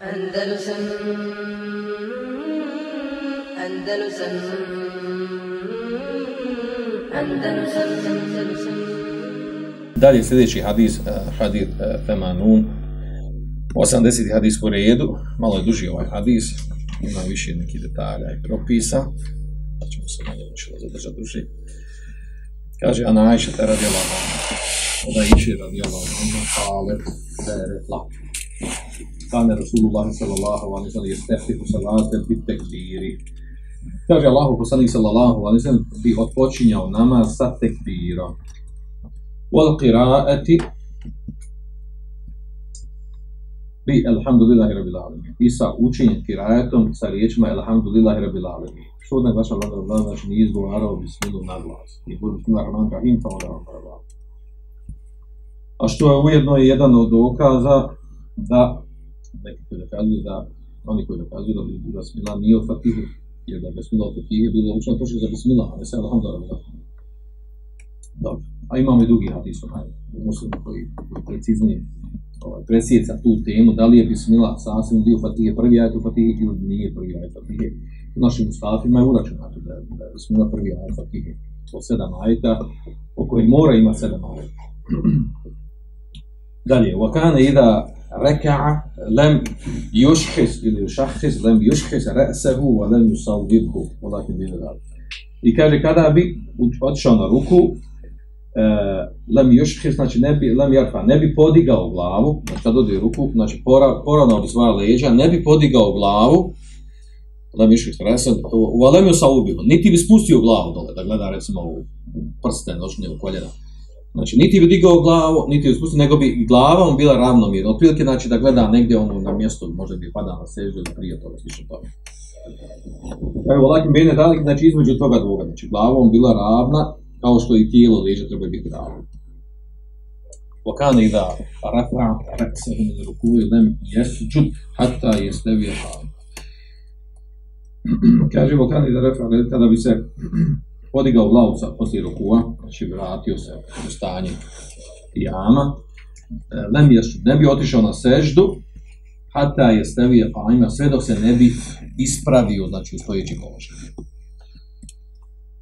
Andalusam Andalusam Andalusam Andalusam. Dalje sljedeći hadis, eh, uh, hadis uh, eh, Femanun, 80. hadis po redu, malo je duži ovaj hadis, ima više nekih detalja i propisa, pa ćemo se malo učilo zadržati duži. Kaže, Ana Ajša te radi Allah, da iši radi Allah, ona pa da je rekla, kane Rasulullah sallallahu alaihi sallam, jeste tehtiku bit tekbiri. Kaže, Allahu poslanik sallallahu alaihi sallam, bi otpočinjao namaz sa tekbirom. Wal qiraati bi alhamdulillahi rabbil alamin. I sa učenjem kirajetom sa riječima alhamdulillahi rabbil alamin. Što da vaša Allah rabbil znači nije izgovarao bismilu na glas. I budu bismillah rahman rahim, pa onda vam prava. A što je ujedno jedan od dokaza da neki koji dokazuju da oni koji dokazuju da, da bismillah nije od fatihu, jer da bismillah od fatihe bilo učeno to što je za bismillah, a ne se alhamdulillah. Dobro. A imamo i drugi hadis onaj u muslimu koji, koji preciznije ovaj, presjeca tu temu, da li je bismillah sasvim dio fatihe prvi ajet u fatihe ili nije prvi ajet fatihe. U našim ustafima je uračunato da, da je bismillah prvi ajet fatihe od sedam ajeta, po kojim mora ima sedam ajeta. Dalje, وَكَانَ إِذَا reka'a lem juškis ili šahkis lem juškis re'sehu wa lem yusavdibhu Allahi bih da I kaže kada bi otišao na ruku e, lem juškis znači ne bi lem jarfa ne bi podigao glavu znači kad odi ruku znači poravno bi svoja leđa ne bi podigao glavu lem juškis re'sehu wa lem yusavdibhu niti bi spustio glavu dole da gleda recimo u prste nožnje u koljena znači niti bi digao glavu niti bi spustio nego bi glava mu bila ravnomjerna otprilike znači da gleda negdje ono na mjesto možda bi pada na sežu ili prije toga slično toga Evo, lakim bene dalik, znači između toga dvoga, znači glavom bila ravna, kao što i tijelo leđa treba biti ravno. Wakana da rafa ra'sahu min ruku'i lam hata hatta yastawi qa'im. Kaže Wakana da rafa kada bi se podigao glavu sa poslije rukua, znači vratio se u stanje jama, lam yasjud ne bi otišao na seždu hatta yastawi qa'ima sve dok se ne bi ispravio znači u stojeći položaj.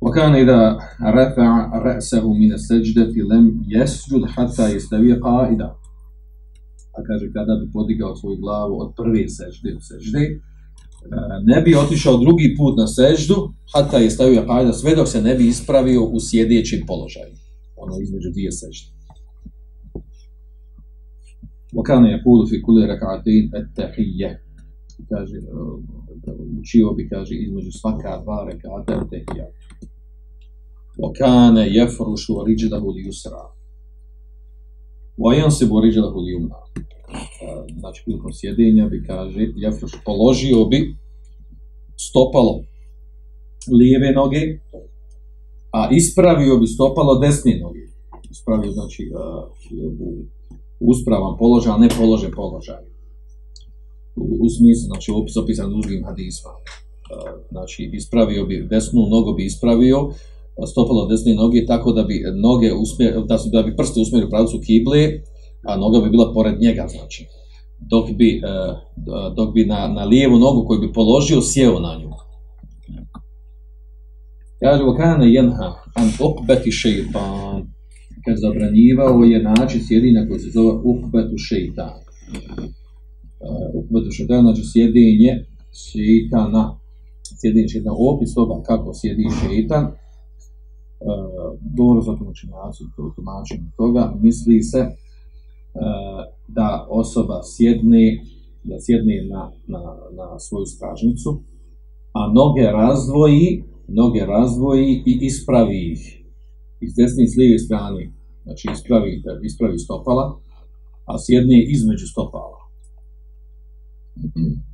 وكان إذا رفع رأسه من السجدة لم يسجد حتى يستوي قائدا a kaže kada bi podigao svoju glavu od prve sežde u sežde, ne bi otišao drugi put na seždu, hata je stavio kajda sve dok se ne bi ispravio u sjedećem položaju, ono između dvije sežde. Vokane je pulu fi kuli rekatein et tehije, kaže, učio bi, kaže, između svaka dva rekata et tehijatu. وكان يفرش Vajan se bori žela kod jumna. Eh, znači, prilikom sjedenja bi, kaže, ja položio bi stopalo lijeve noge, a ispravio bi stopalo desne noge. Ispravio, znači, eh, uspravan položaj, a ne položaj položaj. U, u smislu, znači, opis opisan drugim hadisma. Eh, znači, ispravio bi, desnu nogu bi ispravio, stopalo desne noge tako da bi noge usmjer, da su da bi prste usmjerili u pravcu kible, a noga bi bila pored njega, znači. Dok bi, eh, eh, dok bi na, na lijevu nogu koju bi položio, sjeo na nju. Kaže, kana jenha an ukbeti šeitan, kad zabranjivao je način sjedinja koji se zove ukbetu šeitan. Eh, ukbetu šeitan, znači sjedinje šeitana, sjedinje šeitan, opis toga kako sjedi šeitan, E, dobro za tumačenjacu, to tumačenje toga, misli se e, da osoba sjedne, da sjedne na, na, na svoju stražnicu, a noge razdvoji, noge razdvoji i ispravi ih. Iz desne i s lijeve strane, znači ispravi, ispravi stopala, a sjedne između stopala. Mhm.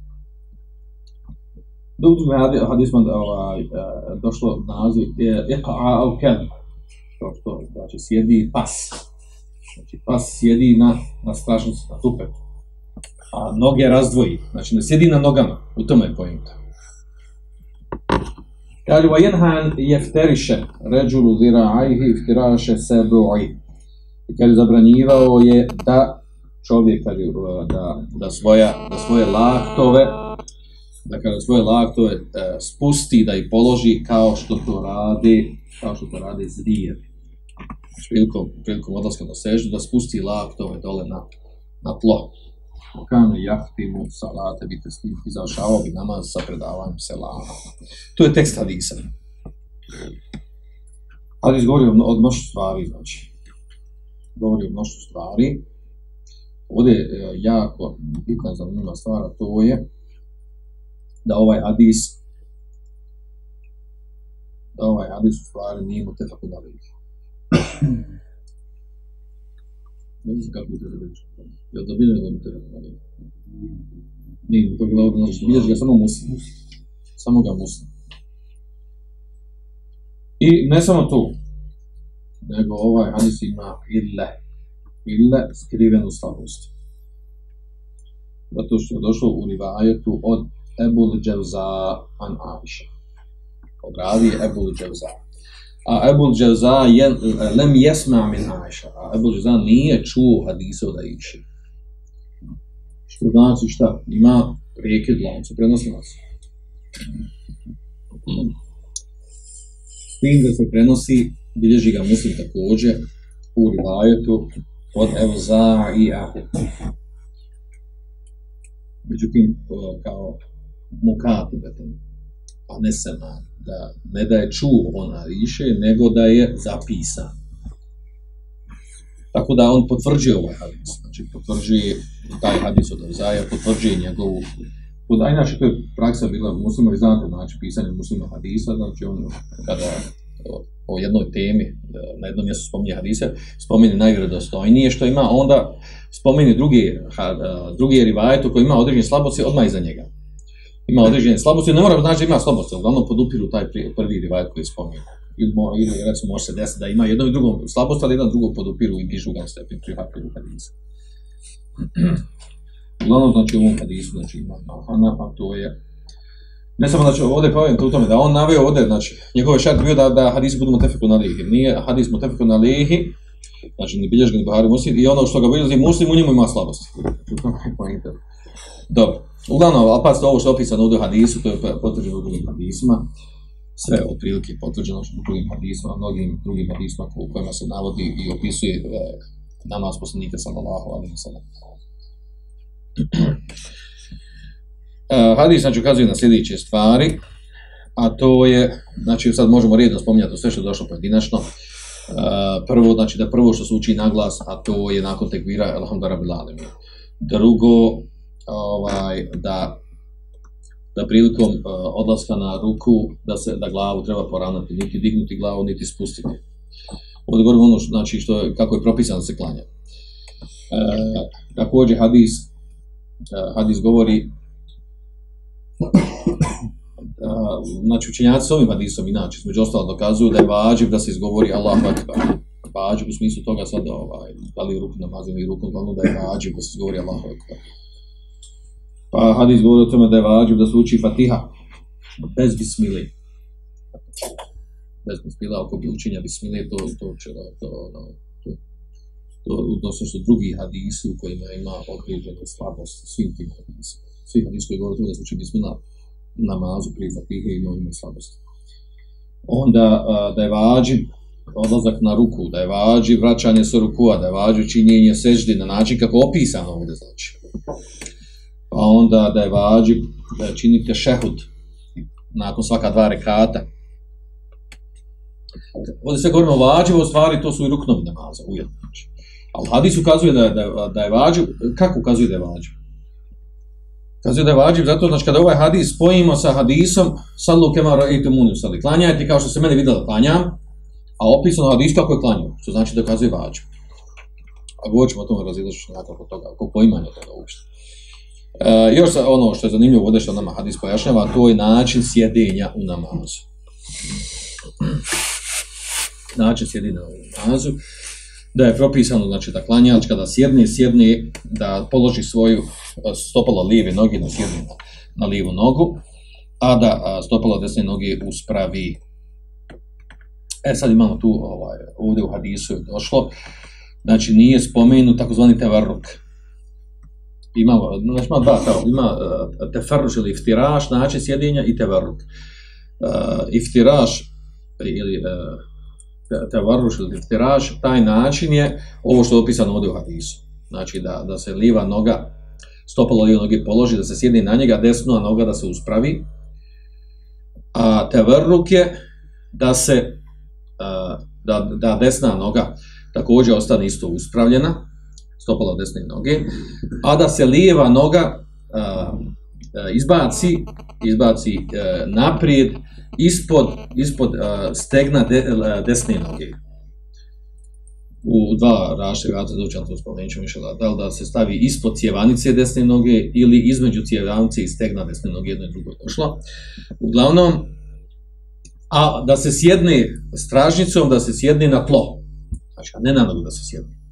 Do drugim hadisma ovaj, e, došlo naziv je iqa'a au kem, to što znači sjedi pas. Znači pas sjedi na, na stražnici, na tupe. A noge razdvoji, znači ne sjedi na nogama, u tome je pojenta. Kaže, wa jenhan jefteriše ređulu zira'ajhi iftiraše sebu'i. I kaže, zabranjivao je da čovjek kaže, da, da, svoja, da svoje laktove, da kada svoje laktove e, spusti, da ih položi kao što to radi, kao što to radi zvijer. Prilikom, prilikom odlaska na seždu, da spusti laktove dole na, na tlo. Kane jahtimu salate bite s tim izašao bi namaz sa predavanjem selama. To je tekst hadisa. Hadis govori o mnoštvu stvari, znači. Govori o mnoštvu stvari. Ovdje je e, jako bitna zanimljiva stvar, to je da ovaj hadis da ovaj hadis u stvari nije mu tefak u dalike. Ne znam kako bi to zabilježio. Ja da bilježio da bi te zabilježio. Nije, to je glavno, znači, bilježi ga samo muslim. Samo ga muslim. I ne samo to, nego ovaj hadis ima ille, ille skrivenu slabost. Zato što je došlo u rivajetu od Ebul Dževza an Aisha. Od ravi Ebul Dževza. A Ebul Dževza je, lem jesma min Aisha. A Ebul Dževza nije čuo hadisa od Aisha. Što znači šta? Ima prekid lanca, nas. S tim da se prenosi, bilježi ga muslim također u rivajetu od Evza i Ahu. Međutim, kao mukatibetan, a pa ne sema, da ne da je čuo ona više, nego da je zapisan. Tako da on potvrđuje ovaj hadis, znači potvrđuje taj hadis od Avzaja, potvrđuje njegovu Kod Ajnaša inače to je praksa bila u muslima, vi znate, znači pisanje muslima hadisa, znači on kada o, jednoj temi, e, na jednom mjestu spominje hadise, spominje najvjerodostojnije što ima, onda spominje drugi, ha, drugi rivajet koji ima određene slabosti odmah iza njega. Ima određene slabosti, ne mora znači da ima slabosti, uglavnom podupiru taj prvi rivajet koji spominje. Ili, ili recimo može se desiti da ima jedno i drugo slabost, ali jedan drugo podupiru i dižu ga na stepen prihvatljivu hadisa. Uglavnom, znači, u ovom hadisu, znači, ima Mahana, a to je... Ne samo, znači, ovdje povijek u tome, da on navio ovdje, znači, njegove šart bio da, da hadisi budu mutefeku na lihi. Nije hadis mutefeku na znači, ne bilješ ga ni Bahari Muslim, i ono što ga bilježi Muslim, u njemu ima slabosti. Dobro. Uglavnom, ali pazite, ovo što je opisano ovdje u hadisu, to je potvrđeno u drugim hadisima. Sve otprilike potvrđeno u drugim hadisima, mnogim drugim hadisima u kojima se navodi i opisuje e, namaz poslanika sallallahu alaihi wa sallam. e, hadis znači ukazuje na sljedeće stvari, a to je, znači sad možemo redno spominjati sve što je došlo pojedinačno. Uh, prvo, znači da prvo što se uči na glas, a to je nakon tekvira, alhamdulillah rabbil. Drugo, ovaj, da da prilikom uh, odlaska na ruku, da se da glavu treba poravnati, niti dignuti glavu, niti spustiti. Ovdje govorimo ono, znači, što je, kako je propisano da se klanja. E, također hadis, eh, hadis govori da, znači učenjaci s ovim hadisom inače, među ostalo dokazuju da je vađiv da se izgovori Allahu Akbar. Vađiv u smislu toga sad ovaj, da li ruku namazim ili rukom, glavno da je vađiv da se izgovori Allahu Akbar. Pa hadis govori o tome da je vađiv da se uči Fatiha bez bismili. Bez bismila, ako bi učenja bismili, to, to, to, to, to, to, to, to su drugi hadisi u kojima ima određenu slabost svim tim hadisima. Svi hadisi koji govore da se uči bismila namazu prije fatihe ima ima slabost. Onda da je vađiv odlazak na ruku, da je vađi vraćanje sa rukua, da je vađi činjenje seždi na način kako opisano ovdje znači. Pa onda da je vađib da činite šehud nakon svaka dva rekata. Ovdje sve govorimo o vađivu, u stvari to su i ruknovi namaza, ujedno. Znači. Ali hadis ukazuje da, da, da je vađiv, kako ukazuje da je vađiv? Ukazuje da je vađiv zato, znači kada ovaj hadis spojimo sa hadisom, sallu kema raitu muniju sali, klanjajte kao što se mene vidjela klanjam, a opisano hadis kako je klanjao, što znači da ukazuje vađiv. A govorit ćemo o tome razilažiš nakon toga, oko poimanja toga uopšte. E, još ono što je zanimljivo ovdje što nama hadis pojašnjava, to je način sjedenja u namazu. Način sjedenja u namazu da je propisano znači da klanjač kada sjedne sjedne da položi svoju e, stopalo lijeve noge na sjedne na, na lijevu nogu a da a, stopalo desne noge uspravi e sad imamo tu ovaj ovdje u hadisu je došlo znači nije spomenut takozvani tevarruk ima, znači ima dva, kao, ima e, uh, teferruš ili iftiraš, način sjedinja i tevarruk. Uh, e, iftiraš ili e, uh, tevarruš ili iftiraš, taj način je ovo što je opisano ovdje u hadisu. Znači da, da se liva noga, stopalo liva noge položi, da se sjedni na njega, desna noga da se uspravi. A tevarruk je da se uh, da, da desna noga također ostane isto uspravljena, stopalo desne noge, a da se lijeva noga uh, izbaci, izbaci uh, naprijed ispod, ispod uh, stegna de, uh, desne noge. U dva rašte vrata doćan to spomenut ću mišljala, da li da se stavi ispod cjevanice desne noge ili između cjevanice i stegna desne noge, jedno i drugo je došlo. Uglavnom, a da se sjedne stražnicom, da se sjedne na tlo. Znači, ne na nogu da se sjedne.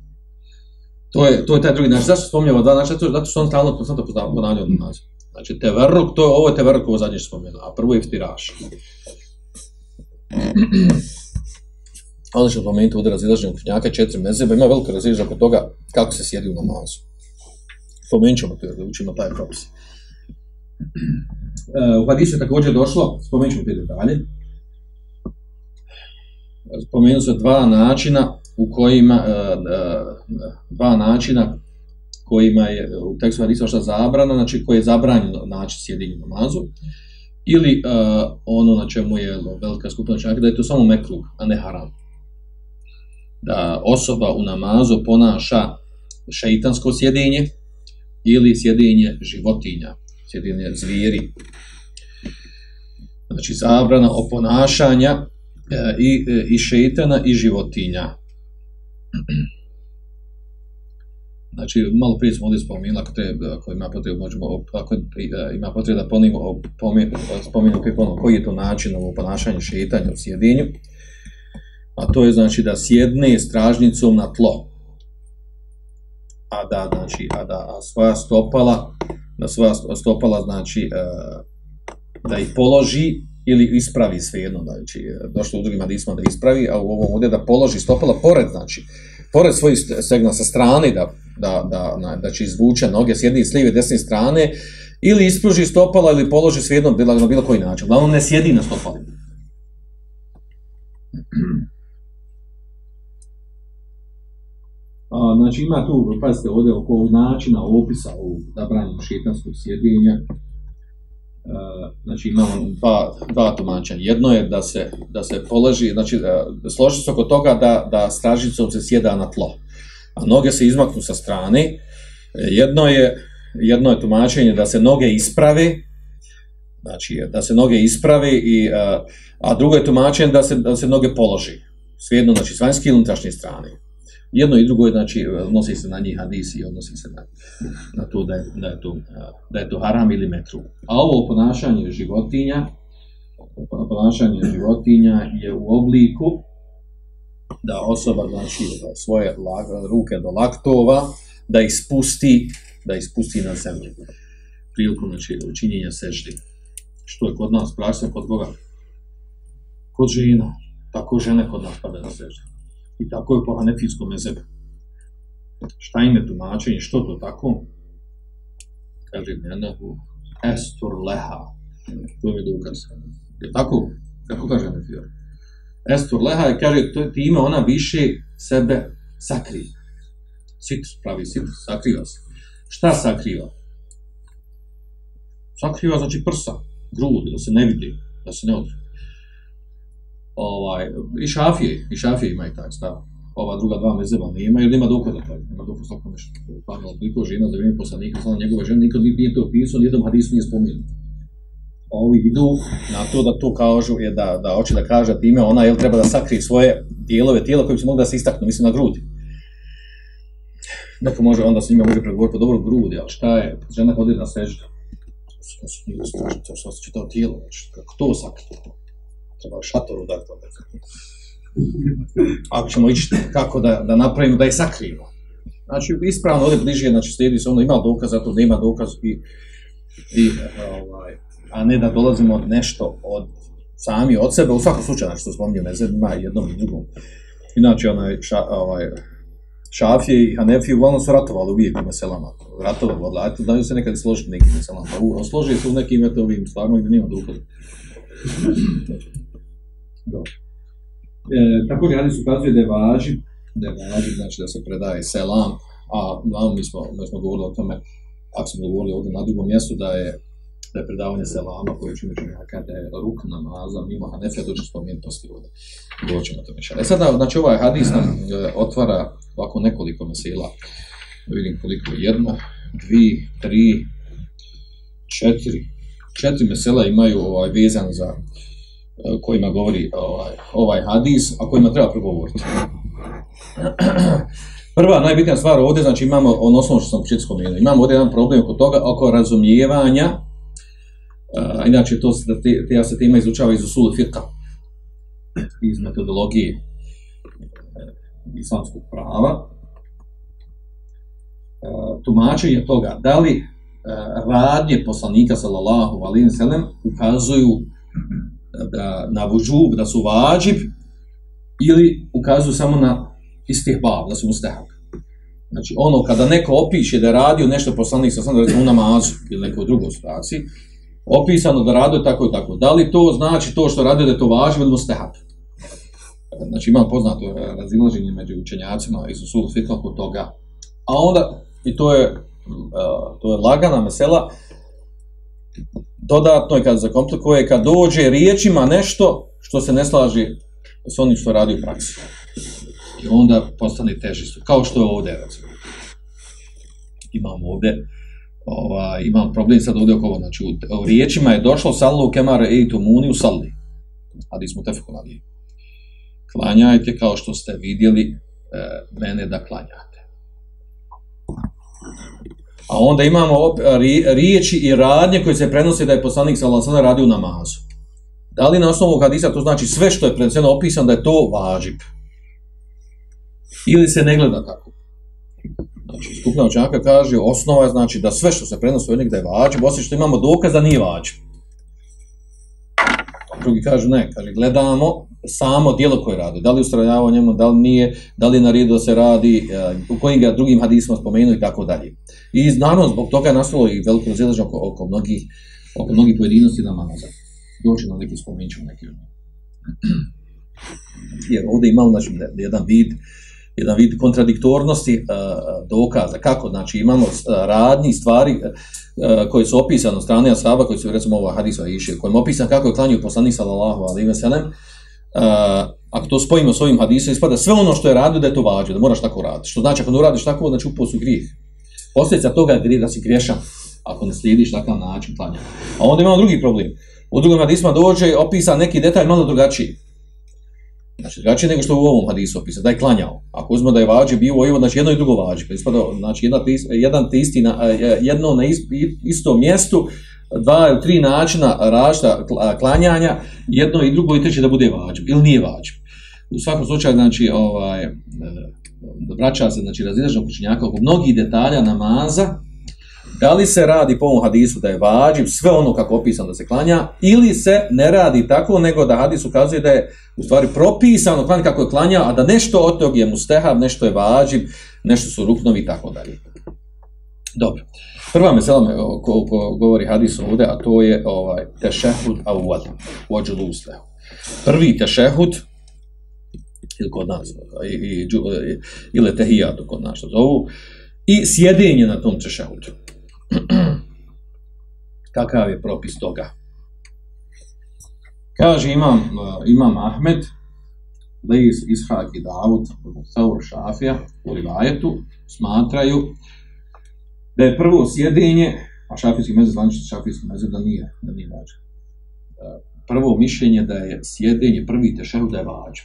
To je, to je taj drugi način. Zašto spominjamo dva načina? Zato što on stalno konstantno ponavlja od naziv. Znači, teverruk, to je, ovo je teverruk, ovo zadnje što spomenuo, a prvo je iftiraš. Onda ćemo pomenuti ovdje razilaženje knjaka, četiri mezeba, ima veliko razilaženje oko toga kako se sjedi u namazu. Pomenut ćemo to jer da učimo taj propis. E, u hadisu je također došlo, spomenut ćemo te detalje, Spomenut se dva načina u kojima e, e, dva načina kojima je u tekstu hadisa šta zabrana, znači koji je zabranjeno naći sjedinju namazu, ili uh, ono na čemu je ono, velika skupina čaka, da je to samo mekluk, a ne haram. Da osoba u namazu ponaša šeitansko sjedinje ili sjedinje životinja, sjedinje zvijeri. Znači zabrana oponašanja E, i, i šeitana i životinja. Znači, malo prije smo ovdje spomenuli, ako, treba, ako ima potrebu, možemo, ako e, ima potrebu da ponimo, spomenimo koji, ponovno, koji je to način ovo ponašanje šetanja u sjedinju. A to je znači da sjedne stražnicom na tlo. A da, znači, a da a svoja stopala, da svoja stopala, znači, e, da ih položi ili ispravi svejedno, znači došlo u drugim hadisma da ispravi, a u ovom ovdje da položi stopala pored, znači pored svojih stegna sa strane, da, da, da, da će izvuče noge s jedne i s lijeve desne strane, ili ispruži stopala ili položi svejedno bilo, na bilo koji način. Uglavnom ne sjedi na stopali. A, znači ima tu, pazite, ovdje oko načina opisa ovog zabranjenog šetanskog sjedinja, Eh, znači imamo dva, dva tumačenja. Jedno je da se, da se položi, znači eh, složi se oko toga da, da stražicom se sjeda na tlo, a noge se izmaknu sa strane. Eh, jedno je, jedno je tumačenje da se noge isprave, znači da se noge isprave, i, a, a drugo je tumačenje da se, da se noge položi. Svejedno, znači s vanjske ili unutrašnje strane jedno i drugo je, znači, odnosi se na njih hadisi i odnosi se na, na to da je, da, je to da je to haram ili metru. A ovo ponašanje životinja, ponašanje životinja je u obliku da osoba, znači, da svoje ruke do laktova, da ispusti, da ispusti na zemlju. Prilikom, znači, učinjenja seždi. Što je kod nas praksa, kod koga? Kod žena. Tako žene kod nas pada na seždi. I tako je po hanefijskom mezebu. Šta im je tumačenje, što to tako? Kaže, nenahu estur leha. To mi je dokaz. Je tako? Kako kaže hanefija? Estur leha je, kaže, to, time ona više sebe sakrije. Sitr, pravi sitr, sakriva se. Šta sakriva? Sakriva znači prsa, grudi, da se ne vidi, da se ne odrije ovaj, i šafije, i šafije imaju taj stav. Ova druga dva mezeba nema, jer nema dokaza taj, nema dokaza tako nešto. Pa je odliko žena za vrijeme poslanika, sada njegove žene, nikad nije to opisao, nijednom hadisu nije spominut. Ovi idu na to da to kažu, je da, da hoće da kaže time, ona jel treba da sakri svoje dijelove tijela koji bi se mogli da se istaknu, mislim na grudi. Neko može, onda s njima može pregovoriti, pa dobro grudi, ali šta je, žena hodila na seždu. To su nije strašno, to su to tijelo, znači, kako to sakri Dakle, treba šator udati onda. Ako ćemo ići kako da, da napravimo, da je sakrivo. Znači, ispravno ovdje bliže, znači, slijedi se ono, ima dokaz, zato nema dokaz i, i ovaj, a ne da dolazimo od nešto od sami od sebe, u svakom slučaju, znači, što spomnio meze, ima jednom i drugom. Inače, onaj, ša, ovaj, Šafije i Hanefi uglavnom su ratovali uvijek u meselama. Ratovali, vodili, ajte, daju se nekad složiti nekim meselama. Pa složi se u nekim eto, ovim stvarima gdje nema dokaza. Dobro. E, također hadis ukazuje da je važi, da je važi, znači da se predaje selam, a no, mi, smo, mi smo govorili o tome, ako smo govorili ovdje na drugom mjestu, da je da je predavanje selama koje čini čini da je ruk namaza mimo Hanefija, dođe spomenuti poslije ovdje. Govorit ćemo to mišljati. E sada, znači ovaj hadis nam e, otvara ovako nekoliko mesela. Vidim koliko jedno, dvi, tri, četiri. Četiri mesela imaju ovaj vezan za E, kojima govori ovaj, ovaj hadis, a kojima treba progovoriti. Prva, najbitnija stvar ovdje, znači imamo, ono osnovno što sam početi spomenuo, imamo ovdje jedan problem oko toga, oko razumijevanja, uh, inače to se, te, te se tema izučava iz usulu fiqa, iz metodologije e, islamskog prava, uh, tumačenje toga, da li uh, radnje poslanika, sallallahu alaihi sallam, ukazuju da, na vuđub, da su vađib, ili ukazuju samo na istihbab, da su mustahab. Znači, ono, kada neko opiše da je radio nešto poslanik sa sam, recimo u namazu ili nekoj drugoj situaciji, opisano da radio tako i tako. Da li to znači to što radio da je to važno ili mustahab? Znači, imam poznato razilaženje među učenjacima iz usul fitla kod toga. A onda, i to je, uh, to je lagana mesela, dodatno i kad zakomplikuje, kad dođe riječima nešto što se ne slaži s onim što radi u praksi i onda postane teži su, kao što je ovdje, recimo. Imam ovdje, ova, imam problem sad ovdje oko ovo, znači u, u riječima je došlo sallu kemare i muni u salli, ali smo tefku nalije. Klanjajte kao što ste vidjeli e, mene da klanjate. A onda imamo op, riječi i radnje koje se prenose da je poslanik sallallahu alejhi radio namazu. Da li na osnovu hadisa to znači sve što je preneseno opisano da je to važib? ili se ne gleda tako. Znači, skupna učenjaka kaže, osnova je znači da sve što se prenosi u da je vađib, osim što imamo dokaz da nije vađib. Drugi kažu ne, kaže, gledamo samo dijelo koje radi, da li ustrajava njemu, da li nije, da li naredio da se radi, e, u kojim ga drugim hadisima spomenuo i tako dalje. I naravno, zbog toga je nastalo i veliko razilaženje oko, oko mnogih, oko mnogih pojedinosti namaza. Doći na neki spomenut neki od Jer ovdje imamo znači, jedan vid, jedan vid kontradiktornosti uh, dokaza. Kako? Znači imamo e, uh, radni stvari uh, koje su opisane od strane ashaba, koji su recimo ova hadisa iše, kojim opisan kako je klanio poslanik sallallahu alaihi ve sellem, uh, ako to spojimo s ovim hadisom, ispada sve ono što je radio da je to vađe, da moraš tako raditi. Što znači ako ne uradiš tako, znači upao su grijeh. Posljedica toga je da si griješan ako ne slijediš takav način klanja. A onda imamo drugi problem. U drugom hadisma dođe opisan neki detalj malo drugačiji. Znači, drugačije nego što u ovom hadisu opisa, da je klanjao. Ako uzmemo da je vađi bio ovo, znači jedno i drugo vađi. Pa ispada, znači, jedna, jedan te istina, e, e, jedno na isto mjestu, dva ili tri načina rašta klanjanja, jedno i drugo i treće da bude vađb ili nije vađb. U svakom slučaju, znači, ovaj, e, vraća se, znači, razilažno počinjaka oko mnogih detalja namaza, da li se radi po ovom hadisu da je vađiv sve ono kako opisano da se klanja ili se ne radi tako nego da hadis ukazuje da je u stvari propisano klanja kako je klanja a da nešto od tog je mustehav, nešto je vađiv, nešto su ruknovi i tako dalje. Dobro. Prva mesela me ko, ko govori hadis ovdje, a to je ovaj tešehud awal, vođu luslehu. Prvi tešehud, ili kod nas, i, i, i, ili tehijatu kod nas, zovu, i sjedenje na tom tešehudu. kakav je propis toga. Kaže imam, uh, imam Ahmed, Leis, Ishak i Davud, Saur Šafija, u Rivajetu, smatraju da je prvo sjedenje, a šafijski mezir, zvanični šafijski mezir da nije, da nije vađa. E, prvo mišljenje da je sjedenje, prvi tešehu da je vađa.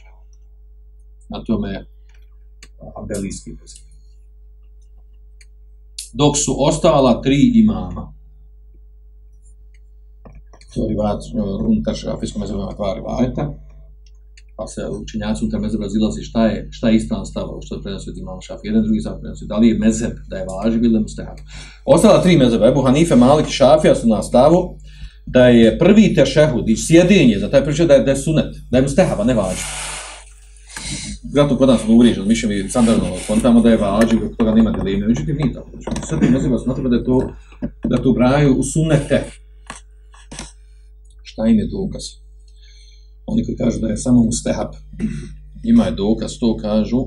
Na tome e, Abelijski mezir dok su ostala tri imama. To je rivat, e, unutar šafijskom mezebu ima dva pa se učenjaci unutar mezebu razilazi šta je, šta je istan stav, što je prenosio imam šafi, jedan drugi stav prenosio, da li je mezeb da je važiv ili mustahab. Ostala tri mezeba, Ebu Hanife, Malik i Šafija su na stavu da je prvi tešehud i sjedinje za taj pričaj da je, da je sunet, da je mustahab, a ne važiv. zato kod nas ono smo uvriježeni, mišljamo i standardno kontamo da je važiv, od toga nema dileme, međutim nije tako. Znači, sve ti mezeba smatramo da je to, da to braju u sunnete. Šta im je dokaz? Oni koji kažu da je samo mustehab, ima je dokaz, to kažu,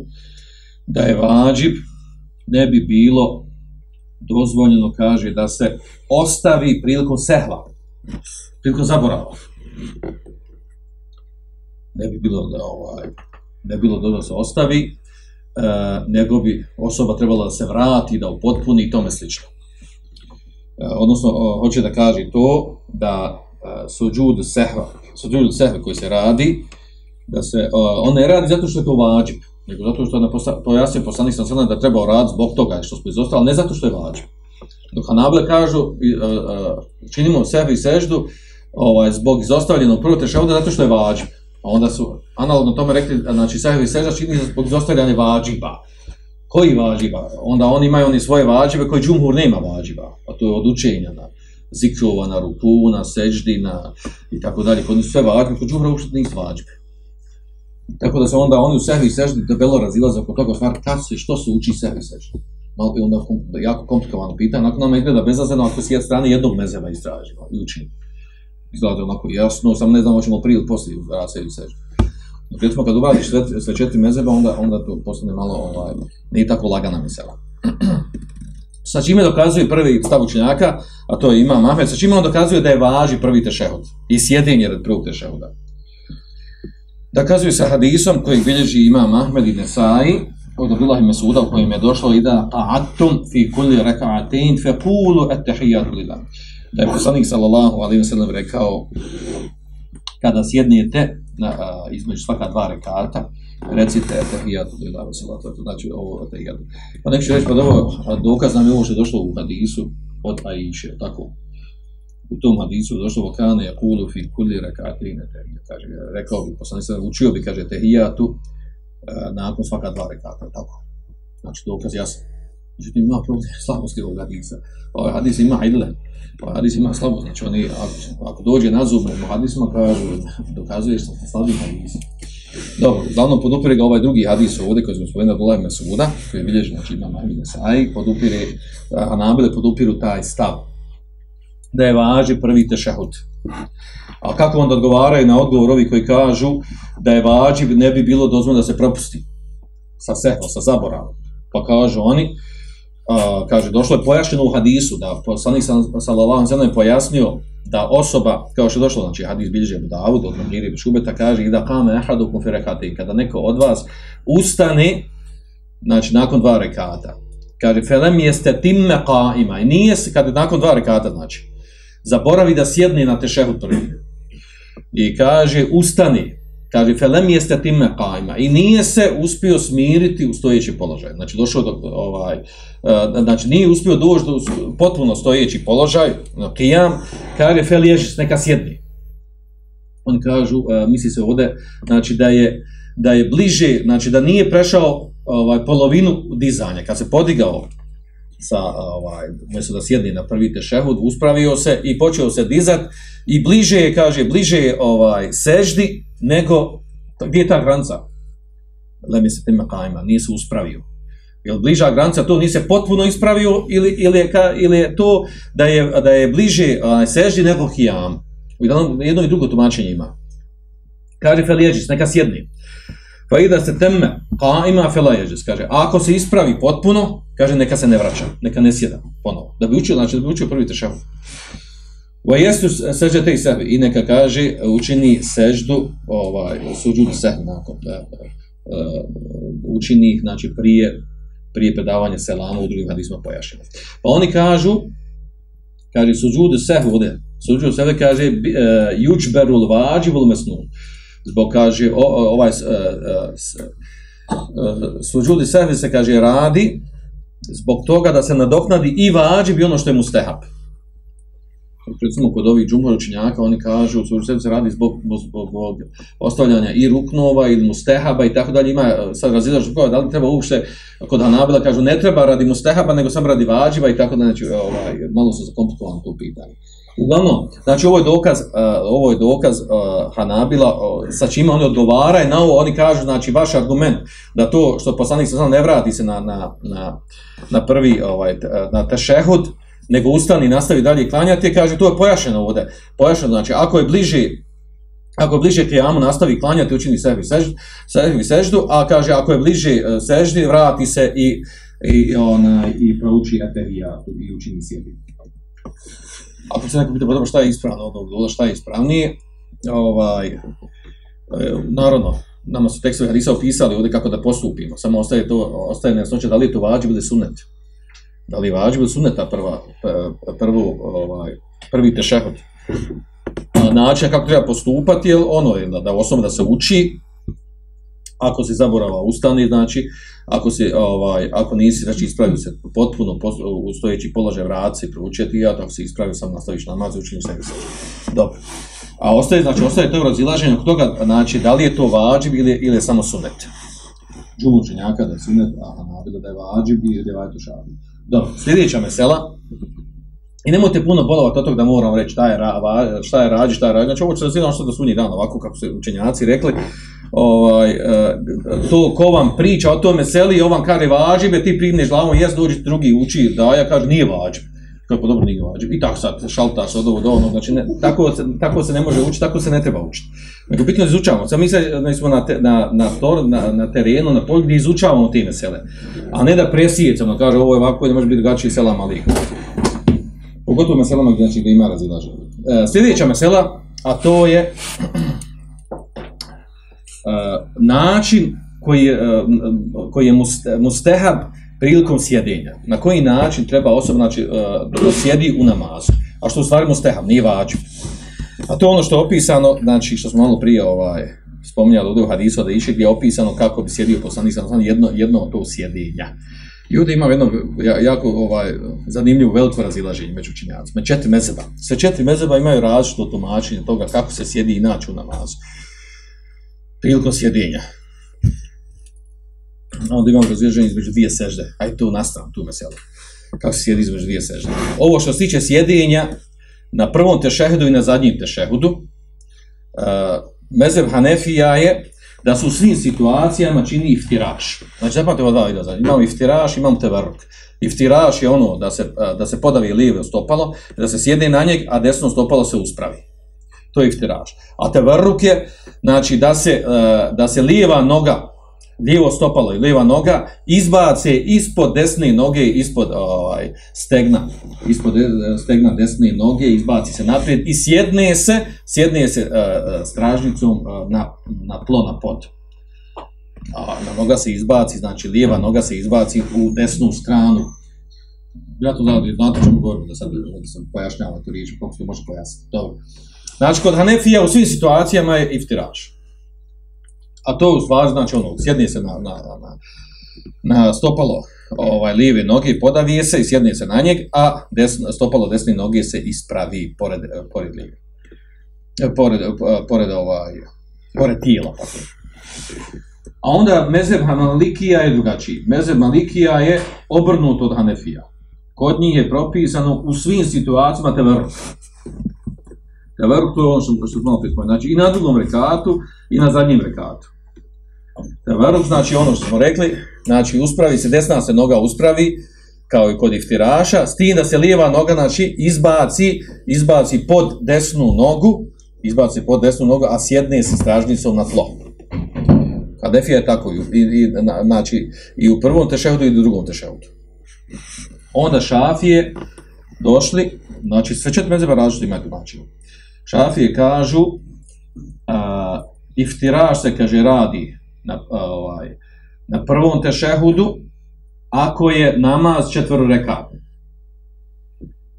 da je vađib, ne bi bilo dozvoljeno, kaže, da se ostavi prilikom sehva, prilikom zaborava. Ne bi bilo da ovaj, ne bilo da se ostavi, e, nego bi osoba trebala da se vrati, da upotpuni i tome slično. E, odnosno, hoće da kaže to da e, suđud sehva, suđud sehve koji se radi, da se, uh, on ne radi zato što je to vađib, nego zato što je pojasnio poslanik sam sada da treba raditi zbog toga što smo izostali, ne zato što je vađib. Dok Hanable kažu, uh, uh, činimo sehvi i seždu, ovaj, zbog izostavljenog prvog tešavda zato što je vađib. A onda su analogno tome rekli, znači sahvi sežda čini zbog izostavljanja vađiba. Koji vađiba? Onda oni imaju oni svoje vađibe koji džumhur nema vađiba. A to je od učenja na zikrova, na ruku, na seđdi, na i tako dalje. Kod sve vađbe, kod džumra uopšte nisu vađbe. Tako da se onda oni u sehvi seždi debelo razilaze oko toga stvar, kad se, što se uči sehvi seždi. Malo je onda jako komplikovano pitanje. Nakon nam izgleda bezazredno ako s jedne strane jednog mezeva istražimo i učinimo izgleda onako jasno, samo ne znam hoćemo prije ili poslije rasa ili sežda. Recimo kad uradiš sve, sve četiri mezeba, onda, onda to postane malo, ovaj, nije tako lagana mesela. sa čime dokazuje prvi stav učenjaka, a to je ima Ahmed, sa čime on dokazuje da je važi prvi tešehud i sjedinje red prvog tešehuda. Dokazuje sa hadisom koji bilježi ima Ahmed i Nesai, od Abdullah i Mesuda u kojem je došlo i da ta'atum fi kulli reka'atin fe kulu et tehijatu lillah da je poslanik sallallahu alejhi ve sellem rekao kada sjednete na a, između svaka dva rekata recite tahiyatu lillahi wa salatu to znači ovo etahijatu. pa nek se reći pa dobro, dokaz nam je ovo što je došlo u hadisu od Aisha tako u tom hadisu došlo vokane jakulu fi kulli rakatin kaže rekao bi poslanik sallallahu učio bi kaže tahiyatu e, nakon svaka dva rekata tako znači dokaz jasno. Međutim, ima problem slabosti ovog hadisa. Ovaj hadis ima idle. Ovaj hadis ima slabost. Znači, oni, ako, ako dođe na zub, u hadisima kažu, dokazuješ sa slabim hadisom. Dobro, uglavnom podupire ga ovaj drugi hadis ovdje, koji smo spomenuli Abdullah ibn Suda, koji je bilježen, znači ima Mahmi Nesai, podupire, a nabile podupiru taj stav. Da je važi prvi tešahud. A kako onda odgovaraju na odgovor ovi koji kažu da je važi, ne bi bilo dozvoljeno da se propusti sa sehvo, sa zaboravom. Pa kažu oni, a, kaže, došlo je pojašnjeno u hadisu, da poslanik sallallahu sallam je pojasnio da osoba, kao što je došlo, znači hadis bilježe Abu Davud, od Mahiri Šubeta, kaže, da kame ehadu rekate, kada neko od vas ustane, znači nakon dva rekata, kaže, felem jeste timme qaima, i nije se, kada nakon dva rekata, znači, zaboravi da sjedne na tešehut prvi. I kaže, ustani, kaže felem jeste time qaima i nije se uspio smiriti u stojeći položaj. Znači došao do ovaj e, znači nije uspio doći do potpuno stojeći položaj na qiyam. Kaže fel ježi neka sjedni. Oni kažu e, misli se ovde znači da je da je bliže znači da nije prešao ovaj polovinu dizanja. Kad se podigao sa ovaj umjesto da sjedne na prvi tešehud uspravio se i počeo se dizat i bliže je kaže bliže je ovaj seždi nego, gdje je ta granca? Lemi se tema kajma, nije se uspravio. Je bliža granca, to nije se potpuno ispravio ili, ili, je, ka, ili je to da je, da je bliže a, seždi nego hijam? U jednom, jedno i drugo tumačenje ima. Kaže Felijeđis, neka sjedni. Pa i da se teme, ka ima Felijeđis, kaže, ako se ispravi potpuno, kaže, neka se ne vraća, neka ne sjeda ponovo. Da bi učio, znači da bi učio prvi tešavu. Wa jesu sežde te i neka kaže učini seždu ovaj suđud se nakon da, uh, učini ih znači prije prije predavanja selama u drugim hadisima pojašnjeno. Pa oni kažu kaže suđudu se ovde suđud se kaže e, uh, yujbarul mesnun, zbog kaže o, ovaj e, e, e, suđudi sehvi se kaže radi zbog toga da se nadoknadi i vađib i ono što je mustehab. recimo kod ovih džumhur učinjaka, oni kažu, u suštini se radi zbog, zbog, zbog, ostavljanja i ruknova ili mustehaba i tako dalje, ima sad razilaž koja, da li treba uopšte, kod Hanabila kažu, ne treba radi mustehaba, nego sam radi vađiva i tako dalje, znači, ovaj, malo su zakomplikovan tu pitanje. Uglavnom, znači ovo je dokaz, uh, ovo je dokaz uh, Hanabila, uh, sa čime oni odgovaraju na ovo, oni kažu, znači, vaš argument da to što poslanik sa ne vrati se na, na, na, na prvi, ovaj, na tešehud, nego ustani i nastavi dalje klanjati, kaže, to je pojašeno ovdje. Pojašeno, znači, ako je bliži ako je bliže kijamu, nastavi klanjati, učini sebi seždu, sebi seždu, a kaže, ako je bliže seždi, vrati se i, i, ona, i prouči eterijatu i učini sebi ako se neko pita pa dobro šta je ispravno od ovog šta je ispravnije, ovaj, e, naravno, nama su tekstovi hadisa opisali ovdje kako da postupimo, samo ostaje to, ostaje nesnoće da li je to vađi bude sunet. Da li je vađi bude suneta prva, prvu, ovaj, prvi tešehod. Način kako treba postupati je ono je da, da osoba da se uči, ako se zaborava ustani, znači, ako se ovaj ako nisi znači ispravio se potpuno ustojeći položaj vraca i proučeti, ja ako se ispravio sam nastaviš namaz učiniš sebi dobro. A ostaje znači ostaje to razilaženje oko toga znači da li je to vađib ili ili je samo sunnet džumučenjaka da je sunnet a hanabila da je vađib i da je to šabi. Dobro sljedeća mesela. I nemojte puno bolovati od toga da moram reći šta je, ra, šta je rađi, šta je rađi. Znači ovo će razvijedno što da sunji dan, ovako kako su učenjaci rekli ovaj, e, to ko vam priča o tome seli, on vam kaže važibe, ti primneš glavom, jes dođi drugi uči, da ja kažem nije važib. Kako pa dobro nije važib. I tako sad šaltaš od ovo do onog, znači ne, tako, se, tako se ne može učiti, tako se ne treba učiti. Nego bitno izučavamo. Sad mi se znači smo na, te, na, na, tor, na, na terenu, na polju gdje izučavamo te mesele. A ne da presijecamo, kaže ovo je ovako, ne može biti drugačiji sela malih. Pogotovo meselama znači, gdje ima razilaženje. E, sljedeća mesela, a to je Eh, način koji je, uh, koji je mustehab prilikom sjedenja. Na koji način treba osoba znači, uh, da sjedi u namazu. A što u stvari mustehab, nije vađu. A to je ono što je opisano, znači što smo malo prije ovaj, spominjali ovdje u hadisu da iši gdje je opisano kako bi sjedio poslanik sam jedno, jedno to sjedenja. I ovdje ima jedno jako ovaj, zanimljivo veliko razilaženje među učinjacima. Četiri mezeba. Sve četiri mezeba imaju različito tumačenje toga kako se sjedi inače u namazu prilikom sjedinja. Onda imamo razvježenje između dvije sežde. Ajde tu nastavim, tu meselo. Kako se sjedi između dvije sežde. Ovo što se tiče sjedinja, na prvom tešehudu i na zadnjim tešehudu, uh, mezeb Hanefija je da su u svim situacijama čini iftiraš. Znači, zapamte ovo dva videa zadnje. Imamo iftiraš, imamo tevaruk. Iftiraš je ono da se, uh, da se podavi lijevo stopalo, da se sjedne na njeg, a desno stopalo se uspravi to je iftiraž. A tevrruk je, znači, da se, e, da se lijeva noga, lijevo stopalo i lijeva noga, izbace ispod desne noge, ispod ovaj, stegna, ispod e, stegna desne noge, izbaci se naprijed i sjedne se, sjedne se uh, stražnicom uh, na, na tlo, na pod. A na noga se izbaci, znači lijeva noga se izbaci u desnu stranu. Ja to znam, znate čemu govorim, da sad da sam pojašnjava tu riječ, kako se može pojasniti. Dobro. Znači, kod Hanefija u svim situacijama je iftiraš. A to u stvari znači ono, sjedni se na, na, na, na stopalo ovaj, lijeve noge, podavije se i sjedne se na njeg, a desno, stopalo desne noge se ispravi pored, pored lijeve. E, pored, pored, ovaj, pored tijela. Pa. A onda mezeb Hanalikija je drugačiji. Mezeb Malikija je obrnut od Hanefija. Kod njih je propisano u svim situacijama te. Tevaruk to je ono što, što smo opet Znači i na drugom rekatu i na zadnjem rekatu. Tevaruk znači ono što smo rekli, znači uspravi se, desna se noga uspravi, kao i kod iftiraša, s tim da se lijeva noga znači, izbaci, izbaci pod desnu nogu, izbaci pod desnu nogu, a sjedne se stražnicom na tlo. A defija je tako, i, i, na, znači, i u prvom tešehudu i u drugom tešehudu. Onda šafije došli, znači sve četiri mezeba različite imaju tumačenje. Šafije kažu a, iftiraš se, kaže, radi na, a, ovaj, na prvom tešehudu ako je namaz četvrorekatni.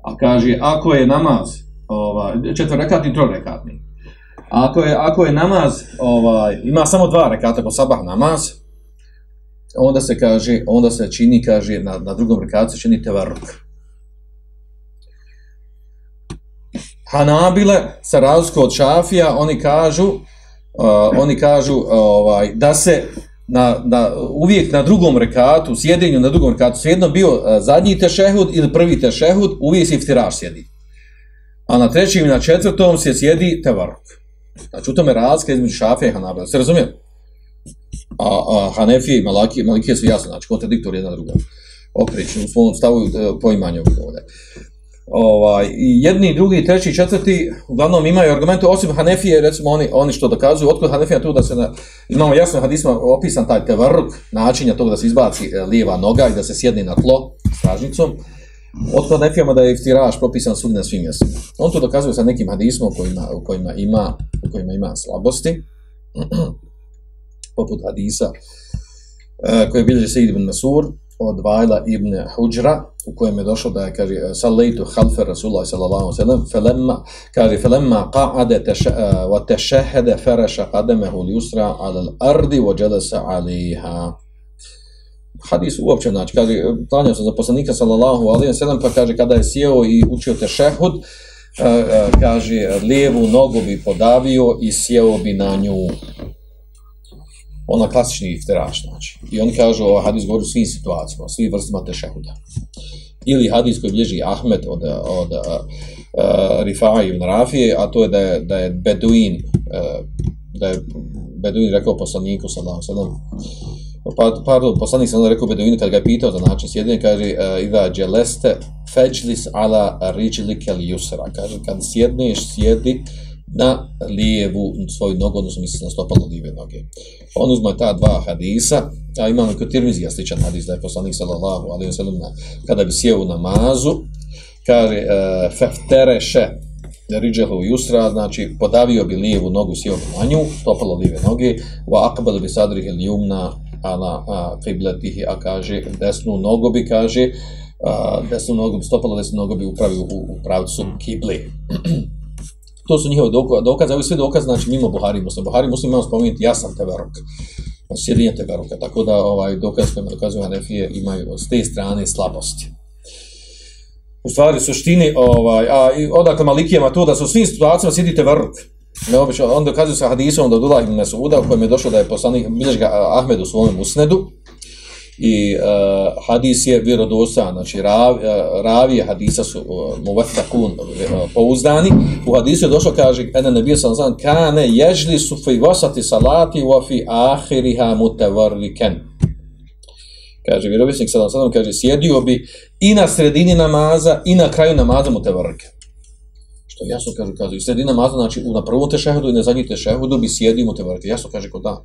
A kaže, ako je namaz ovaj, četvrorekatni, trorekatni. Ako je, ako je namaz, ovaj, ima samo dva rekata po sabah namaz, onda se kaže, onda se čini, kaže, na, na drugom rekatu se čini tevaruk. Hanabile, sa razliku od Šafija, oni kažu, uh, oni kažu uh, ovaj, da se na, na, uvijek na drugom rekatu, sjedenju na drugom rekatu, sjedno bio uh, zadnji tešehud ili prvi tešehud, uvijek se iftiraš sjedi. A na trećim i na četvrtom se sjedi tevaruk. Znači, u tome razlika između Šafija i Hanabila. Se razumije? A, a Hanefije i Malakije, Malikije su jasno, znači, kontradiktor jedna druga. Okrećni u svom stavu e, poimanja ovdje. Ovaj, i jedni, drugi, treći, četvrti, uglavnom imaju argumente, osim Hanefije, recimo oni, oni što dokazuju, otkud Hanefija tu da se, na, imamo jasno hadisma opisan taj tevrk, načinja tog da se izbaci e, lijeva noga i da se sjedni na tlo stražnicom, otkud Hanefijama da je iftiraš propisan sud na svim mjestima. On to dokazuje sa nekim hadismom u kojima, u kojima, ima, u kojima ima slabosti, poput hadisa, e, koji koje bilježi Sejid ibn Masur, od Vajla ibn Huđra, u kojem je došlo da je, kaže, salaitu halfe Rasulullah sallallahu sallam, felemma, kaže, felemma qa'ade eh, wa tešehede fereša qademehu ljusra ala ardi wa jelesa aliha. Hadis uopće, znači, kaže, planio sam za poslanika sallallahu alaihi sallam, pa kaže, kada je sjeo i učio tešehud, eh, eh, kaže, lijevu nogu bi podavio i sjeo bi na nju ona klasični iftiraš, znači. I oni kažu, ovaj hadis govori u svim situacijama, svim vrstima tešehuda. Ili hadis koji bliži Ahmed od, od eh, eh, uh, Rifa'a ibn Rafije, a to je da je, da je Beduin, uh, da je Beduin rekao poslaniku, sallam, sallam, pa, pardon, poslanik sam rekao Beduinu kad ga je pitao za način sjedinja, kaže, uh, Iva dželeste feđlis ala riđlike li jusra, kaže, kad sjedneš, sjedi, na lijevu svoju nogu, odnosno misli na stopalo lijeve noge. On uzma ta dva hadisa, a imamo kod Tirmizija sličan hadis, da je poslanik sallallahu alaihi wa sallam, kada bi sjeo u namazu, kaže, uh, feftereše, riđehu jusra, znači podavio bi lijevu nogu, sjeo bi na nju, stopalo lijeve noge, wa akbal bi sadrih il jumna, ala fibletihi, a kaže, desnu nogu bi, kaže, a, desnu nogu bi stopalo, desnu nogu bi upravio u, u pravcu kibli. To su njihove dokaze, ovi svi dokaze, znači mimo Buhari i Muslima. Buhari i Muslim imamo spomenuti jasan teverok, znači, sjedinje teveroka, tako da ovaj dokaz kojima dokazuju Hanefije imaju s te strane slabosti. U stvari, suštini, ovaj, a i odakle Malikijama to da su u svim situacijama sjedi teverok. Neobično, on dokazuje sa hadisom da Abdullah ibn Mesuda, u kojem je došlo da je poslanik, bilješ ga Ahmed u svojom usnedu, i uh, hadis je vjerodostan, znači rav, uh, ravije hadisa su e, uh, muvatakun uh, pouzdani. U hadisu je došlo, kaže, ene nebija sam znam, kane ježli su fi vasati salati wa fi ahiriha mutavarriken. Kaže, vjerovisnik sada sadom, kaže, sjedio bi i na sredini namaza i na kraju namaza mutavarriken. Što jasno kaže, kaže, i namaza, znači na prvom tešehudu i na zadnji tešehudu bi sjedio mutavarriken. Jasno kaže, kod da.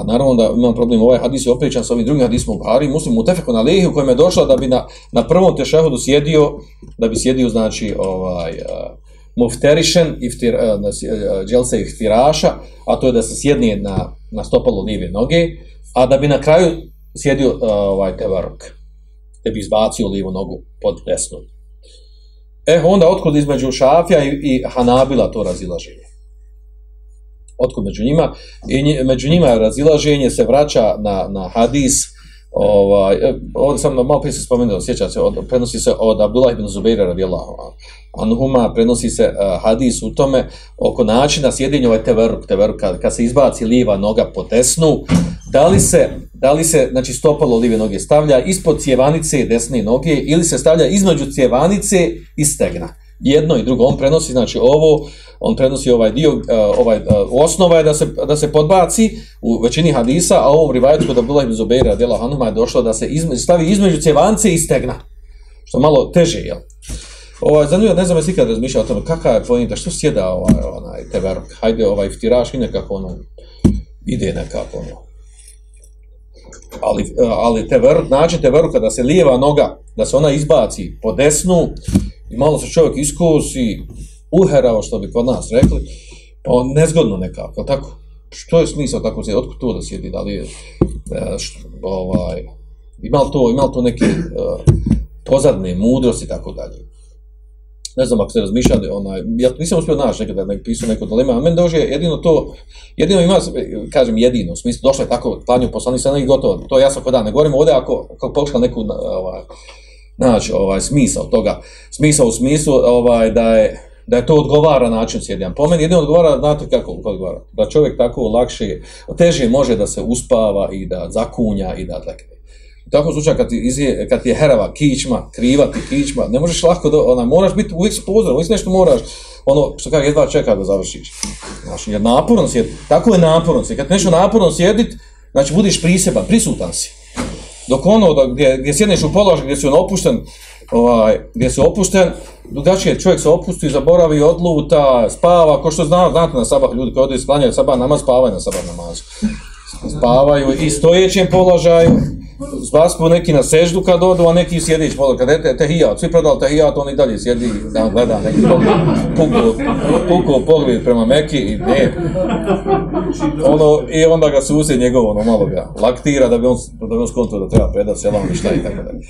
Pa naravno da imam problem, ovaj hadis je oprećan sa ovim drugim hadisom u Buhari, muslim u tefeku na lehi u kojem je došla da bi na, na prvom tešehudu sjedio, da bi sjedio, znači, ovaj, eh, uh, mufterišen, iftir, eh, uh, uh, eh, dželse iftiraša, a to je da se sjednije na, na stopalo lijeve noge, a da bi na kraju sjedio uh, ovaj tevaruk, da bi izbacio lijevu nogu pod desnu. E, onda otkud između Šafija i, i Hanabila to razilaženje? Otkud među njima i nji, među njima razilaženje se vraća na, na hadis ovaj, e, ovdje sam malo prije se spomenuo, sjeća se, od, prenosi se od Abdullah ibn Zubeira radijallahu anhuma, prenosi se uh, hadis u tome oko načina sjedinja ovaj teveruk, teveruk kad, kad se izbaci lijeva noga po desnu, da li se, da li se znači stopalo lijeve noge stavlja ispod cjevanice desne noge ili se stavlja između cjevanice i stegna. Jedno i drugo, on prenosi znači ovo, on prenosi ovaj dio, e, ovaj e, osnova je da se da se podbaci u većini hadisa, a ovom rivajetu kod Abdullah ibn Zubaira dela Hanuma je došlo da se izme, stavi između cjevance i stegna. Što malo teže je. Ovaj zanimljivo, ne znam jesi ikad razmišljao o tome kakva je pojenta, što sjeda ovaj onaj teverk. Hajde ovaj ftiraš i nekako ono ide nekako ono. Ali, e, ali teverk, znači teverk kada se lijeva noga, da se ona izbaci po desnu i malo se čovjek iskusi, uherao, što bi kod nas rekli, pa nezgodno nekako, tako? Što je smisao tako sjedi? Otkud to da sjedi? Da li je, e, što, ovaj, ima li to, ima li to neke uh, pozadne mudrosti i tako dalje? Ne znam ako se razmišljali, onaj, ja nisam uspio naći nekada da ne pisao neko dilema, a meni dođe jedino to, jedino ima, kažem jedino, u smislu, došlo je tako, klanju poslani sana i gotovo, to je jasno kod da, ne govorimo ovdje ako, ako pošla neku, ovaj, naći ovaj smisao toga, smisao u smislu ovaj da je da je to odgovara način sjedinja. Po meni jedino odgovara, znate kako odgovara, da čovjek tako lakše, teže može da se uspava i da zakunja i da lekne. U takvom slučaju kad, izje, kad je herava kičma, kriva ti kičma, ne možeš lako, do, ona, moraš biti uvijek s pozdravom, uvijek nešto moraš, ono, što kaže, jedva čeka da završiš. Znači, jer naporno sjedi, tako je naporno sjedi, kad nešto naporno sjedit, znači budiš priseban, prisutan si. Dok ono, da, gdje, gdje sjedneš u položaj, gdje si on opušten, ovaj, gdje si opušten, drugačije čovjek se opusti, zaboravi, odluta, spava, ko što zna, znate na sabah ljudi koji odaju sklanjaju sabah namaz, spavaju na sabah namazu. Spavaju i stojećem položaju, Zvaspu neki na seždu kad odu, a neki sjedić pola, kad je tehijat, svi predali tehijat, on i dalje sjedi, da gleda neki puko, puko pogled prema Meki i ne. Ono, I onda ga susjed njegov, ono malo ga laktira da bi on, da bi on skonto da treba predat selam i ono, šta i tako dalje.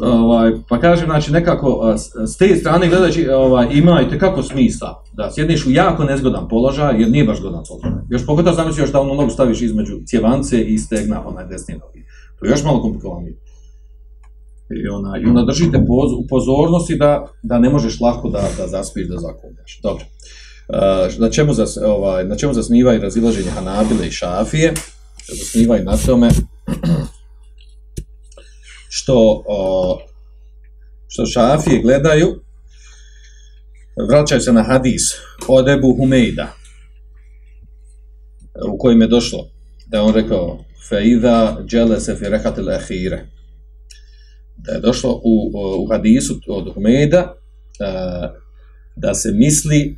Ovaj, pa kažem, znači nekako s te strane gledajući ovaj, ima i tekako smisla da sjedneš u jako nezgodan položaj jer nije baš zgodan položaj. Još pogotovo zamisli još da ono nogu staviš između cjevance i stegna onaj desni nogi. To je još malo komplikovanije. I ona, i ona držite poz, u pozornosti da, da ne možeš lako da, da zaspiš, da zakonjaš. Dobro. Uh, na čemu, zas, ovaj, na čemu zasnivaju razilaženje Hanabile i Šafije? Zasnivaju na tome što o, što šafije gledaju vraćaju se na hadis od Ebu Humejda u kojem je došlo da on rekao feida dželese fi rehatil ehire da je došlo u, u hadisu od Humejda e, da se misli e,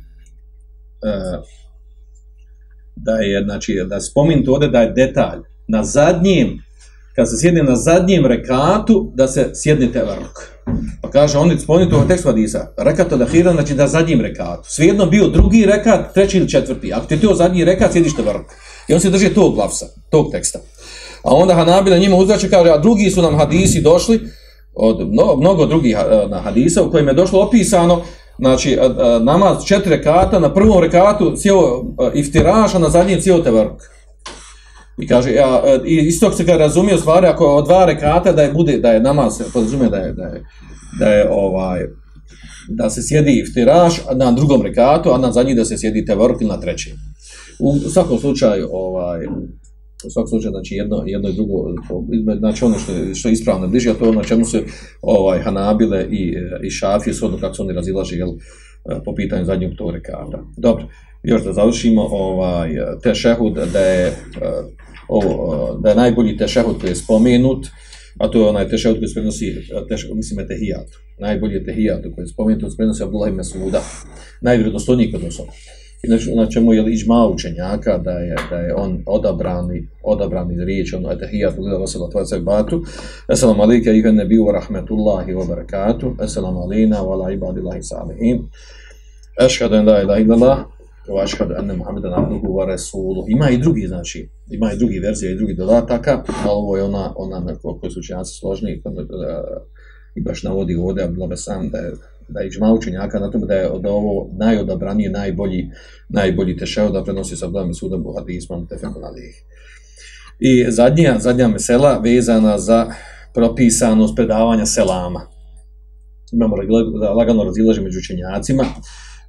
da je znači da spominje ovdje da je detalj na zadnjem kad se sjedne na zadnjem rekatu, da se sjedne vrk. Pa kaže, oni spomni u tekstu Hadisa, rekat od ahira, znači da zadnjem rekatu. Svijedno bio drugi rekat, treći ili četvrti. Ako ti je to zadnji rekat, sjediš te. I on se drži tog glavsa, tog teksta. A onda Hanabila njima uzrače, kaže, a drugi su nam hadisi došli, od mnogo, mnogo drugih eh, na hadisa, u kojim je došlo opisano, znači, eh, eh, namaz četiri rekata, na prvom rekatu cijelo iftiraš, a na zadnjem cijelo te. I kaže, ja, e, i isto se ga razumije u stvari, ako od dva rekata da je bude, da je namaz, podrazumije da je, da je, da je ovaj, da se sjedi iftiraš na drugom rekatu, a na zadnji da se sjedi tevork na trećem. U svakom slučaju, ovaj, u svakom slučaju, znači jedno, jedno i drugo, znači ono što, što je ispravno bliže, a to je ono čemu se ovaj, Hanabile i, i Šafije, svodno kako se oni razilaže, jel, po pitanju zadnjeg tog rekata. Dobro, još da završimo, ovaj, te šehud da je o, da je najbolji tešehud koji je spomenut, a to je onaj tešehud koji se prenosi, tešehud, mislim, je tehijat. Najbolji je tehijat koji je spomenut, koji se prenosi Abdullah ibn Suda. Najvjerodostojniji kod osoba. I znači, na čemu je ižma učenjaka da je, da je on odabrani, odabrani riječ, ono je tehijat, gleda vasila tvoja cebatu. Assalamu alaikum, iha nebiju wa rahmetullahi wa barakatuh. Assalamu alina wa la ibadillahi salihim. ashhadu an la ilaha illallah, wa ashhadu anna Muhammadan abduhu wa rasuluhu. Ima i drugi znači, ima i drugi verzije i drugi dodataka, a ovo je ona ona na koju su učenjaci složni e, i baš navodi ovdje Abdullah sam da je da je džma učenjaka na tome da je od ovo najodabranije, najbolji, najbolji tešeo da prenosi sa Abdullah Mesuda u hadismom tefekun alih. I zadnja, zadnja mesela vezana za propisanost predavanja selama. Imamo lagano razilaže među učenjacima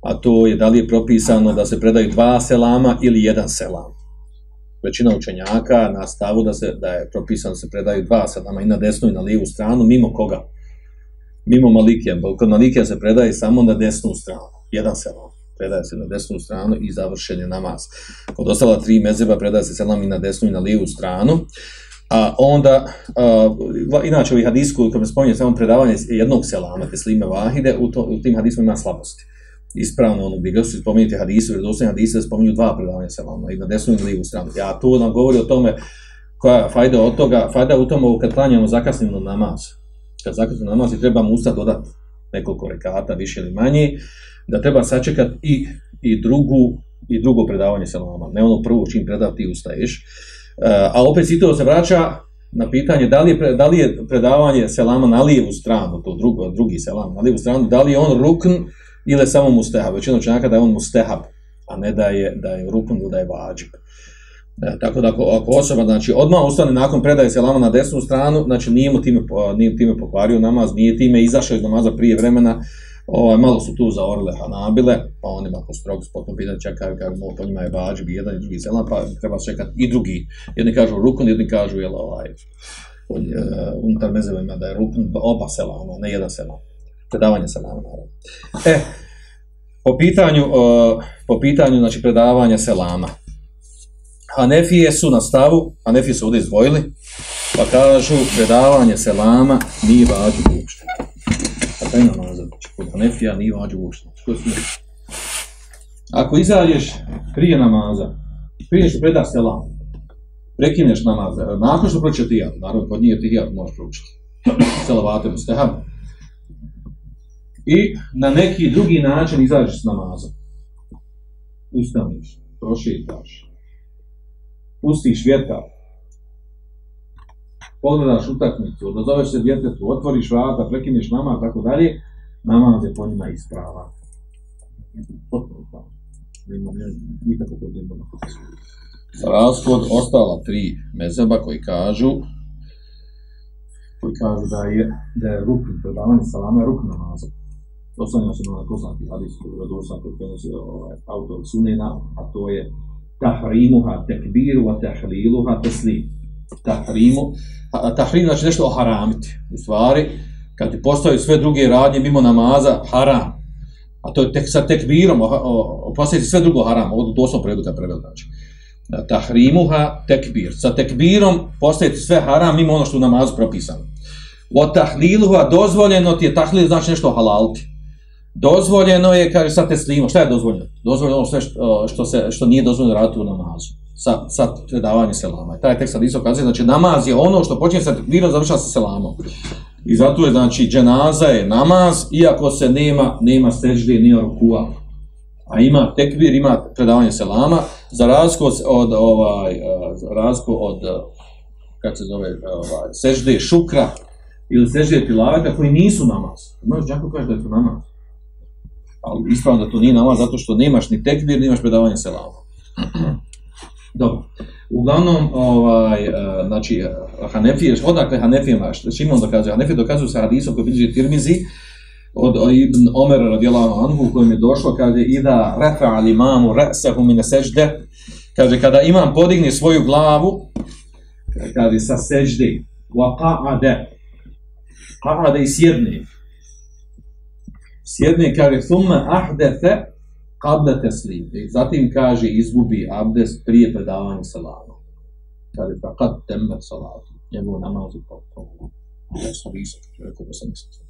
a to je da li je propisano da se predaju dva selama ili jedan selam. Većina učenjaka na stavu da se da je propisano da se predaju dva selama i na desnu i na lijevu stranu, mimo koga? Mimo Malikija. Pa kod Malikija se predaje samo na desnu stranu. Jedan selam. Predaje se na desnu stranu i završen je namaz. Kod ostala tri mezeba predaje se selam i na desnu i na lijevu stranu. A onda, a, inače ovih hadisku, kada me spominje samo predavanje jednog selama, te slime vahide, u, to, u tim hadismu ima slabosti ispravno ono bi ga su spomenuti hadisu, jer dosta hadisa spominju dva predavanja sa vama, i na desnu i na lijevu stranu. Ja tu nam govori o tome koja je fajda od toga, fajda u tomu kad klanjamo zakasnimo namaz. Kad zakasnimo namaz i trebamo usta dodati nekoliko rekata, više ili manje, da treba sačekat i, i drugu i drugo predavanje sa vama, ne ono prvo čim predav ti ustaješ. Uh, a opet si to se vraća na pitanje da li je, da li je predavanje selama na lijevu stranu, to drugo, drugi selam na lijevu stranu, da li je on rukn ili je samo mustehab. Većina učenjaka da je on mustehab, a ne da je, da je rukun ili da je vađib. E, tako da ako, ako osoba znači odmah ustane nakon predaje selama na desnu stranu, znači nije mu time nije time pokvario namaz, nije time izašao iz namaza prije vremena. Ovaj malo su tu zaorile Hanabile, pa oni ako strog spotno pitanje čekaju kako mu po njima je vađib jedan i drugi selam, pa treba čekati i drugi. Jedni kažu rukun, jedni kažu jel ovaj uh, unutar mezevima da je rukun oba selama, ne jedan selam. Predavanje selama naravno. E, po pitanju, uh, po pitanju znači predavanja selama. Hanefije su na stavu, Hanefije su ovdje izdvojili, pa kažu predavanje selama nije vađu uopšte. A taj namaz, znači kod Hanefija nije vađu uopšte. Znači, što Ako izađeš prije namaza, prije što predaš selam, prekineš namaz, nakon što proći tijat, naravno kod nije tijat možeš proučiti. Selavate mu. I na neki drugi način izađeš s namazom. Ustaniš, prošetaš, pustiš vjetar, pogledaš utakmicu, odazoveš se djetetu, otvoriš vrata, prekineš namaz, tako dalje, namaz je po njima ispravan. Potpuno ispravan. Nema nema nikakvog problema. Za razliku od ostala tri mezeba koji kažu koji kažu da je, da je rukn, predavanje salama je rukn namaza oslanja se na poznati hadis koji je došao kod prenosi ovaj, autor Sunena, a to je tahrimuha tekbiru wa tahliluha teslim. Tahrimu, tahrim znači nešto oharamiti. U stvari, kad ti postaju sve druge radnje mimo namaza, haram. A to je tek sa tekbirom, postaviti sve drugo haram, ovo doslovno prevedu kad preveli znači. Tahrimuha tekbir. Sa tekbirom postaviti sve haram mimo ono što u namazu propisano. O tahliluha dozvoljeno ti je tahlil znači nešto halalti. Dozvoljeno je, kaže, sa teslimom. Šta je dozvoljeno? Dozvoljeno ono sve što, što, se, što nije dozvoljeno raditi u namazu. Sa, sa predavanje selama. I taj tekst sad isto kazuje, znači namaz je ono što počinje sa tekbirom, završava sa selamom. I zato je, znači, dženaza je namaz, iako se nema, nema sežde, nema rukua. A ima tekbir, ima predavanje selama, za razliku od, ovaj, e, razliku od, e, kako se zove, e, ovaj, sežde šukra, ili sežde tilaveta, koji nisu namaz. Možeš džako kaže da je to namaz. Ali ispravno da to nije namaz, zato što nemaš ni tekbir, nemaš predavanje selama. Dobro. Uglavnom, ovaj, uh, znači, Hanefije, odakle Hanefijema, Šimon dokazuje, Hanefije dokazuju sa hadisom koji bilježi Tirmizi, od Ibn Omer radijallahu anhu, u kojem je došlo, kaže, ida refa al imamu re'sahu mine sežde, kaže, kada imam podigne svoju glavu, kaže, sa sežde, wa qa'ade, qa'ade i sjedne, sjedne, kaže, summa ahdethe, qabla teslim. Zatim kaže izgubi abdest prije predavanja salama. Kaže pa kad temet salatu. Njegov namaz je potpuno. Ja sam visok, rekao da sam mislim.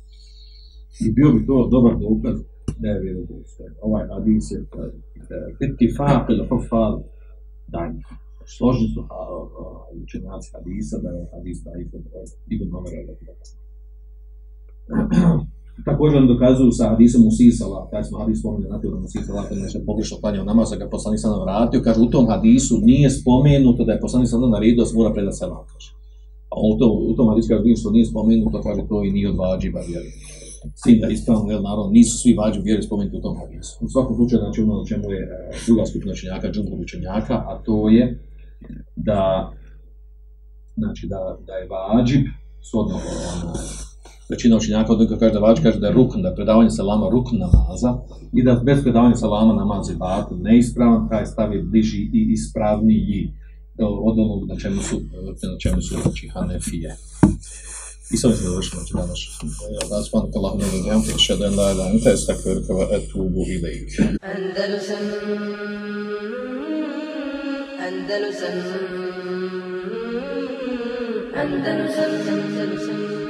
I bio bi to dobar dokaz da je vjerodostojan. Ovaj hadis je ittifaq il hufal danj. Složni su učenjaci hadisa da je hadis da Ibn Omer Također on dokazuju sa hadisom Musi Salat, kada smo hadis spomenuli na tijelu Musi Salat, kada nešto pogrešno klanjao namaz, ga poslanik sada vratio, kaže u tom hadisu nije spomenuto da je poslanik sada naredio da se mora predati selam, kaže. A u tom, u tom hadisu kaže što nije spomenuto, kaže to i nije od vađiba vjeri. Sin da ispravno, jel, naravno, nisu svi vađi vjeri spomenuti u tom hadisu. U svakom slučaju, znači ono na čemu je e, druga skupina učenjaka, džumhur učenjaka, a to je da znači da, da je vađib, shodno ono, većina učinjaka od kaže da vađ kaže da je rukn, da je predavanje salama rukn namaza i da bez predavanja salama namaz je batil neispravan, taj stav je bliži i ispravniji od onog na čemu su, na čemu su znači Hanefije. I sam mislim da završimo će danas. Da smo na kallahu ne vidim, te še da la la ente stakfirka wa etubu ilaik. Andalusam Andalusam Andalusam Andalusam